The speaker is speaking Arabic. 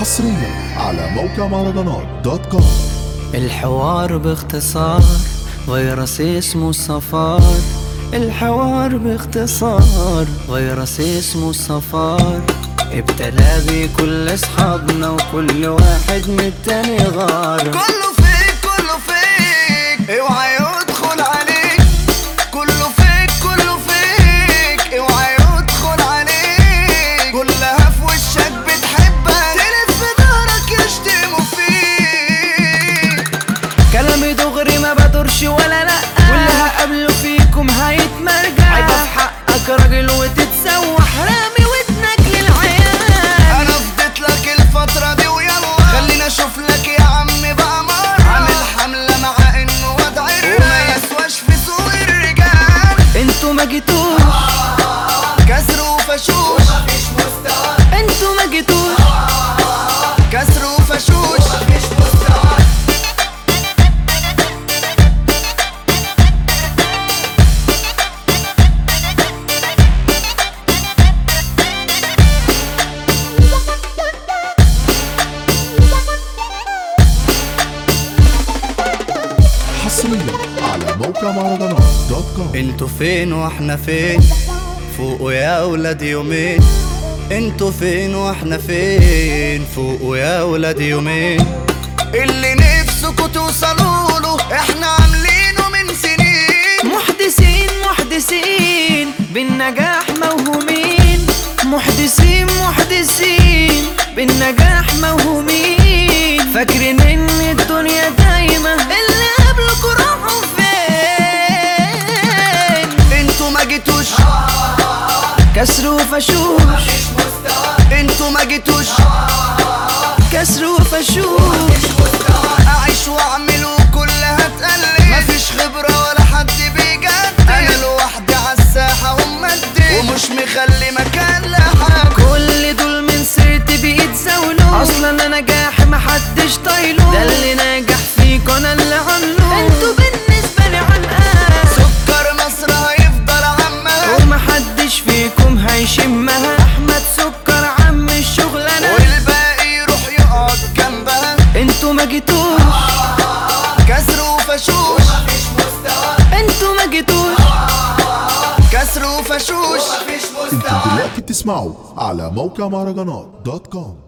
حصريا على موقع مهرجانات دوت كوم. الحوار باختصار فيروس اسمه الصفار الحوار باختصار فيروس اسمه الصفار ابتلى بيه كل أصحابنا وكل واحد من التاني غار. كله هقابله فيكم هيتمرجع عيبة في حقك راجل وتتسوح. رامي ودنك للعيال أنا فضيت لك الفترة دي ويلا. خلينا أشوف لك يا عم بقى مرة عامل حملة مع إنه وضع وما يسواش في سوق الرجال. أنتوا ما جيتوش. كسر وفشوش حصريا على موقع مهرجانات دوت كوم. أنتوا فين وإحنا فين؟ فوقوا يا ولاد يومين. أنتوا فين وإحنا فين؟ فوقوا يا ولاد يومين. اللي نفسكوا توصلوا له إحنا كسر وفشوش أنتوا ما جيتوش. كسر وفشوش جيتوش. كسر وفشوش. أنتوا ما جيتوش. كسر وفشوش. أنتم دلوقتي بتسمعوا على موقع مهرجانات dot com.